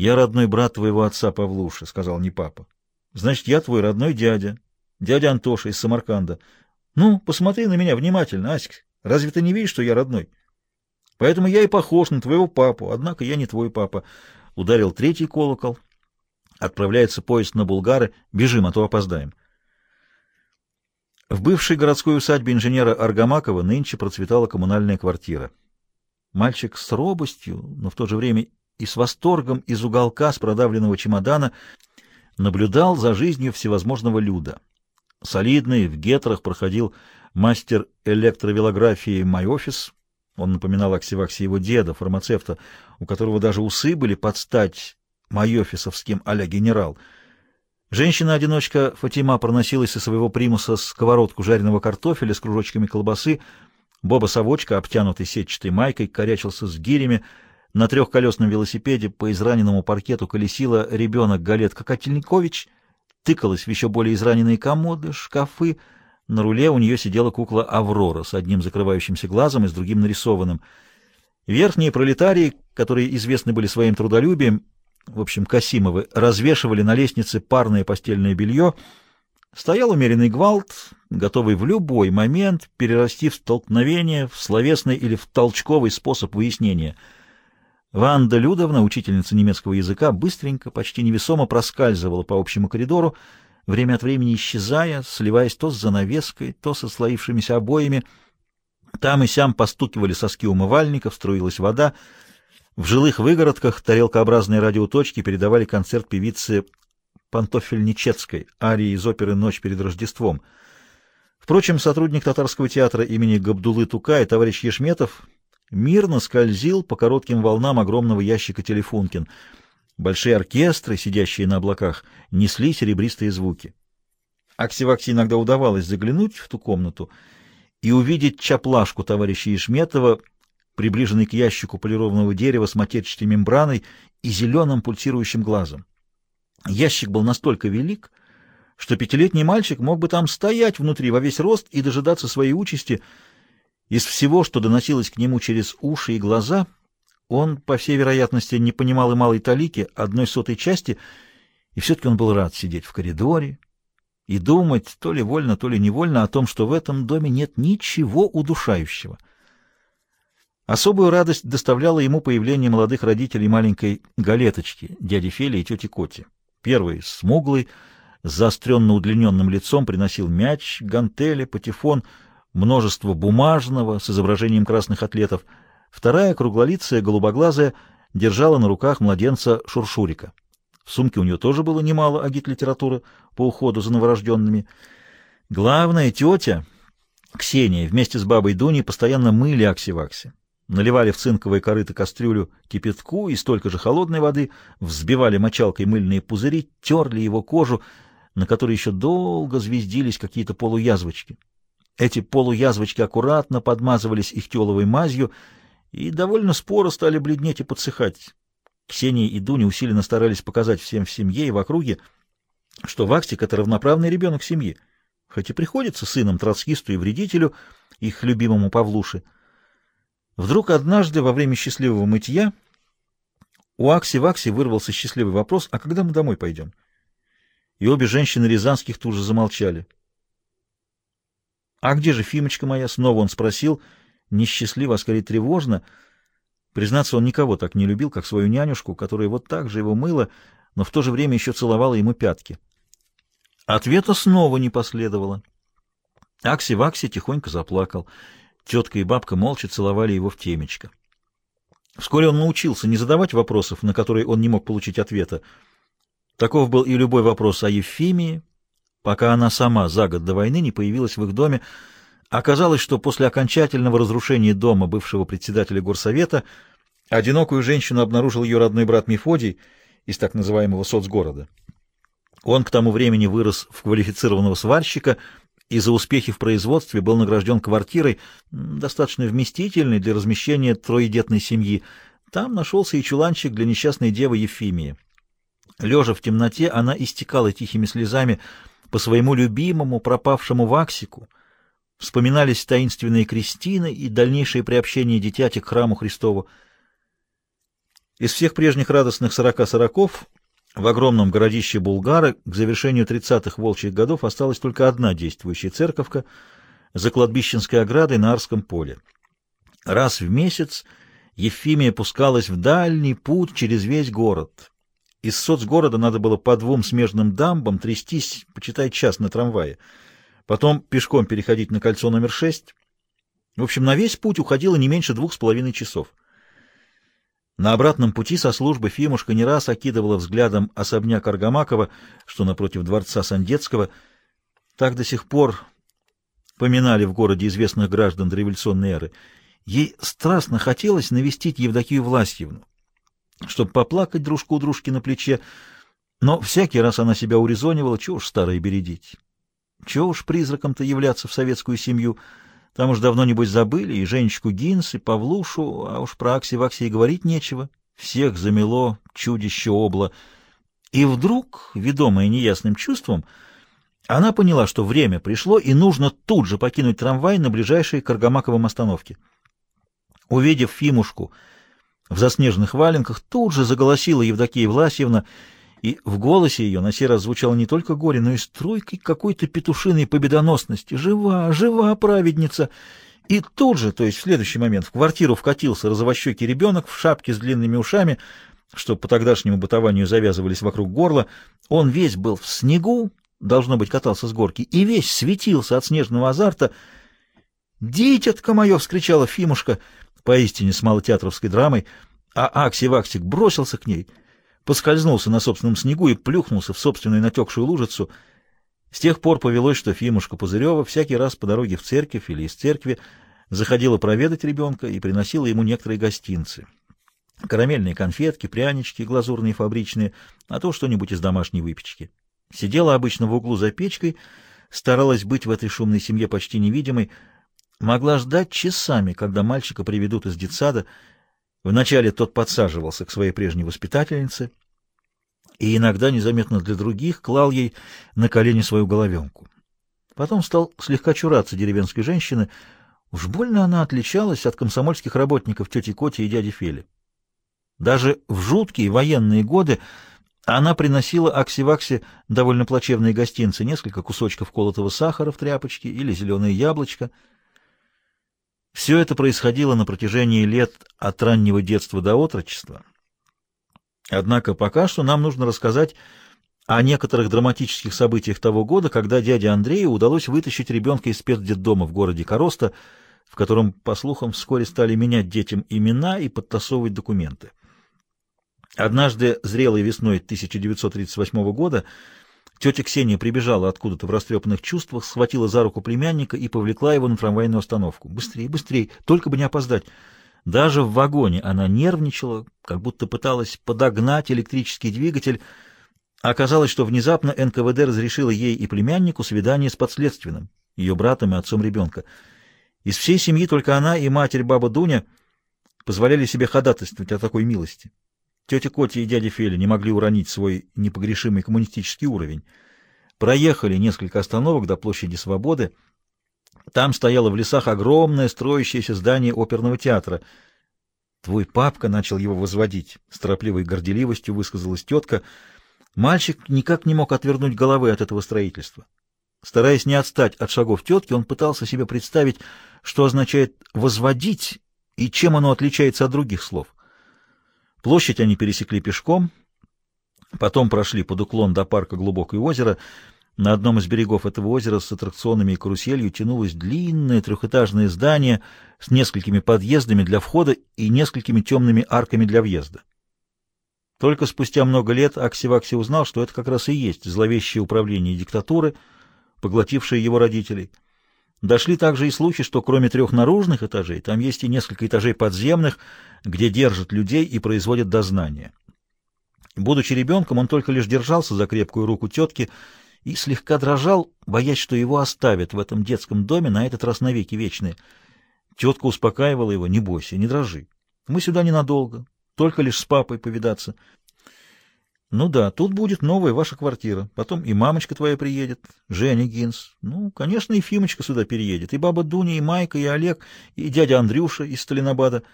«Я родной брат твоего отца Павлуши», — сказал не папа. «Значит, я твой родной дядя, дядя Антоша из Самарканда. Ну, посмотри на меня внимательно, Аська. Разве ты не видишь, что я родной? Поэтому я и похож на твоего папу, однако я не твой папа». Ударил третий колокол. Отправляется поезд на Булгары. Бежим, а то опоздаем. В бывшей городской усадьбе инженера Аргамакова нынче процветала коммунальная квартира. Мальчик с робостью, но в то же время и с восторгом из уголка с продавленного чемодана наблюдал за жизнью всевозможного люда. Солидный, в гетрах проходил мастер электровелографии «Майофис». Он напоминал Аксивакси его деда, фармацевта, у которого даже усы были под стать майофисовским а генерал — Женщина-одиночка Фатима проносилась со своего примуса сковородку жареного картофеля с кружочками колбасы. Боба-совочка, обтянутый сетчатой майкой, корячился с гирями. На трехколесном велосипеде по израненному паркету колесила ребенок Галетка Котельникович, тыкалась в еще более израненные комоды, шкафы. На руле у нее сидела кукла Аврора с одним закрывающимся глазом и с другим нарисованным. Верхние пролетарии, которые известны были своим трудолюбием, в общем, Касимовы, развешивали на лестнице парное постельное белье, стоял умеренный гвалт, готовый в любой момент перерасти в столкновение, в словесный или в толчковый способ выяснения. Ванда Людовна, учительница немецкого языка, быстренько, почти невесомо проскальзывала по общему коридору, время от времени исчезая, сливаясь то с занавеской, то со слоившимися обоями. Там и сям постукивали соски умывальников, струилась вода — в жилых выгородках тарелкообразные радиоточки передавали концерт певицы Пантофельничецкой, арии из оперы «Ночь перед Рождеством». Впрочем, сотрудник татарского театра имени Габдулы Тукай, товарищ Ешметов, мирно скользил по коротким волнам огромного ящика «Телефункин». Большие оркестры, сидящие на облаках, несли серебристые звуки. Аксивакси иногда удавалось заглянуть в ту комнату и увидеть чаплашку товарища Ешметова, приближенный к ящику полированного дерева с матерчатой мембраной и зеленым пульсирующим глазом. Ящик был настолько велик, что пятилетний мальчик мог бы там стоять внутри во весь рост и дожидаться своей участи. Из всего, что доносилось к нему через уши и глаза, он, по всей вероятности, не понимал и малой талики, одной сотой части, и все-таки он был рад сидеть в коридоре и думать, то ли вольно, то ли невольно, о том, что в этом доме нет ничего удушающего — Особую радость доставляло ему появление молодых родителей маленькой галеточки, дяди Фели и тети Коти. Первый, смуглый, с заостренно удлиненным лицом, приносил мяч, гантели, патефон, множество бумажного с изображением красных атлетов. Вторая, круглолицая, голубоглазая, держала на руках младенца Шуршурика. В сумке у нее тоже было немало агит-литературы по уходу за новорожденными. Главная тетя, Ксения, вместе с бабой Дуней постоянно мыли акси-вакси наливали в цинковые корыто кастрюлю кипятку и столько же холодной воды, взбивали мочалкой мыльные пузыри, терли его кожу, на которой еще долго звездились какие-то полуязвочки. Эти полуязвочки аккуратно подмазывались их теловой мазью и довольно споро стали бледнеть и подсыхать. Ксения и Дуня усиленно старались показать всем в семье и в округе, что Ваксик — это равноправный ребенок семьи, хоть и приходится сыном троцкисту и вредителю, их любимому Павлуше — Вдруг однажды во время счастливого мытья у Акси-Вакси вырвался счастливый вопрос, а когда мы домой пойдем? И обе женщины Рязанских тут же замолчали. «А где же Фимочка моя?» — снова он спросил, несчастливо, а скорее тревожно. Признаться, он никого так не любил, как свою нянюшку, которая вот так же его мыла, но в то же время еще целовала ему пятки. Ответа снова не последовало. Акси-Вакси тихонько заплакал — Тетка и бабка молча целовали его в темечко. Вскоре он научился не задавать вопросов, на которые он не мог получить ответа. Таков был и любой вопрос о Ефимии, пока она сама за год до войны не появилась в их доме. Оказалось, что после окончательного разрушения дома бывшего председателя горсовета одинокую женщину обнаружил ее родной брат Мефодий из так называемого соцгорода. Он к тому времени вырос в квалифицированного сварщика — и за успехи в производстве был награжден квартирой, достаточно вместительной для размещения троедетной семьи. Там нашелся и чуланчик для несчастной девы Ефимии. Лежа в темноте, она истекала тихими слезами по своему любимому пропавшему Ваксику. Вспоминались таинственные крестины и дальнейшее приобщение дитяти к храму Христову. Из всех прежних радостных сорока сороков в огромном городище Булгары к завершению тридцатых волчьих годов осталась только одна действующая церковка за кладбищенской оградой на Арском поле. Раз в месяц Ефимия пускалась в дальний путь через весь город. Из соцгорода надо было по двум смежным дамбам трястись, почитай час на трамвае. Потом пешком переходить на кольцо номер шесть. В общем, на весь путь уходило не меньше двух с половиной часов. На обратном пути со службы Фимушка не раз окидывала взглядом особняк Аргамакова, что напротив дворца Сандецкого. Так до сих пор поминали в городе известных граждан дореволюционной эры. Ей страстно хотелось навестить Евдокию Власьевну, чтобы поплакать дружку у дружки на плече, но всякий раз она себя урезонивала, чего уж старое бередить. Чего уж призраком-то являться в советскую семью — там уж давно, небось, забыли и Женечку Гинс, и Павлушу, а уж про Акси-Вакси и говорить нечего. Всех замело чудище обла. И вдруг, ведомая неясным чувством, она поняла, что время пришло, и нужно тут же покинуть трамвай на ближайшей к Аргамаковым остановке. Увидев Фимушку в заснеженных валенках, тут же заголосила Евдокия Власьевна — и в голосе ее на сей раз звучало не только горе, но и струйкой какой-то петушиной победоносности. «Жива, жива праведница!» И тут же, то есть в следующий момент, в квартиру вкатился розовощекий ребенок в шапке с длинными ушами, что по тогдашнему бытованию завязывались вокруг горла. Он весь был в снегу, должно быть, катался с горки, и весь светился от снежного азарта. «Дитятка мое!» — вскричала Фимушка, поистине с малотеатровской драмой, а Акси-Ваксик бросился к ней — поскользнулся на собственном снегу и плюхнулся в собственную натекшую лужицу. С тех пор повелось, что Фимушка Пузырева всякий раз по дороге в церковь или из церкви заходила проведать ребенка и приносила ему некоторые гостинцы. Карамельные конфетки, прянички, глазурные фабричные, а то что-нибудь из домашней выпечки. Сидела обычно в углу за печкой, старалась быть в этой шумной семье почти невидимой, могла ждать часами, когда мальчика приведут из детсада, Вначале тот подсаживался к своей прежней воспитательнице и иногда, незаметно для других, клал ей на колени свою головенку. Потом стал слегка чураться деревенской женщины. Уж больно она отличалась от комсомольских работников тети Коти и дяди Фели. Даже в жуткие военные годы она приносила Акси-Вакси довольно плачевные гостинцы, несколько кусочков колотого сахара в тряпочке или зеленое яблочко — все это происходило на протяжении лет от раннего детства до отрочества. Однако пока что нам нужно рассказать о некоторых драматических событиях того года, когда дяде Андрею удалось вытащить ребенка из спецдетдома в городе Короста, в котором, по слухам, вскоре стали менять детям имена и подтасовывать документы. Однажды, зрелой весной 1938 года, Тетя Ксения прибежала откуда-то в растрепанных чувствах, схватила за руку племянника и повлекла его на трамвайную остановку. «Быстрее, быстрее! Только бы не опоздать!» Даже в вагоне она нервничала, как будто пыталась подогнать электрический двигатель. Оказалось, что внезапно НКВД разрешила ей и племяннику свидание с подследственным, ее братом и отцом ребенка. Из всей семьи только она и матерь баба Дуня позволяли себе ходатайствовать о такой милости. Тетя Котя и дядя Феля не могли уронить свой непогрешимый коммунистический уровень. Проехали несколько остановок до площади Свободы. Там стояло в лесах огромное строящееся здание оперного театра. «Твой папка начал его возводить», — с торопливой горделивостью высказалась тетка. Мальчик никак не мог отвернуть головы от этого строительства. Стараясь не отстать от шагов тетки, он пытался себе представить, что означает «возводить» и чем оно отличается от других слов. Площадь они пересекли пешком, потом прошли под уклон до парка Глубокое озеро. На одном из берегов этого озера с аттракционами и каруселью тянулось длинное трехэтажное здание с несколькими подъездами для входа и несколькими темными арками для въезда. Только спустя много лет Акси-Вакси узнал, что это как раз и есть зловещее управление диктатуры, поглотившее его родителей. Дошли также и слухи, что кроме трех наружных этажей, там есть и несколько этажей подземных, где держат людей и производят дознание. Будучи ребенком, он только лишь держался за крепкую руку тетки и слегка дрожал, боясь, что его оставят в этом детском доме на этот раз навеки вечные. Тетка успокаивала его, не бойся, не дрожи. Мы сюда ненадолго, только лишь с папой повидаться. Ну да, тут будет новая ваша квартира. Потом и мамочка твоя приедет, Женя Гинс. Ну, конечно, и Фимочка сюда переедет. И баба Дуня, и Майка, и Олег, и дядя Андрюша из Сталинобада —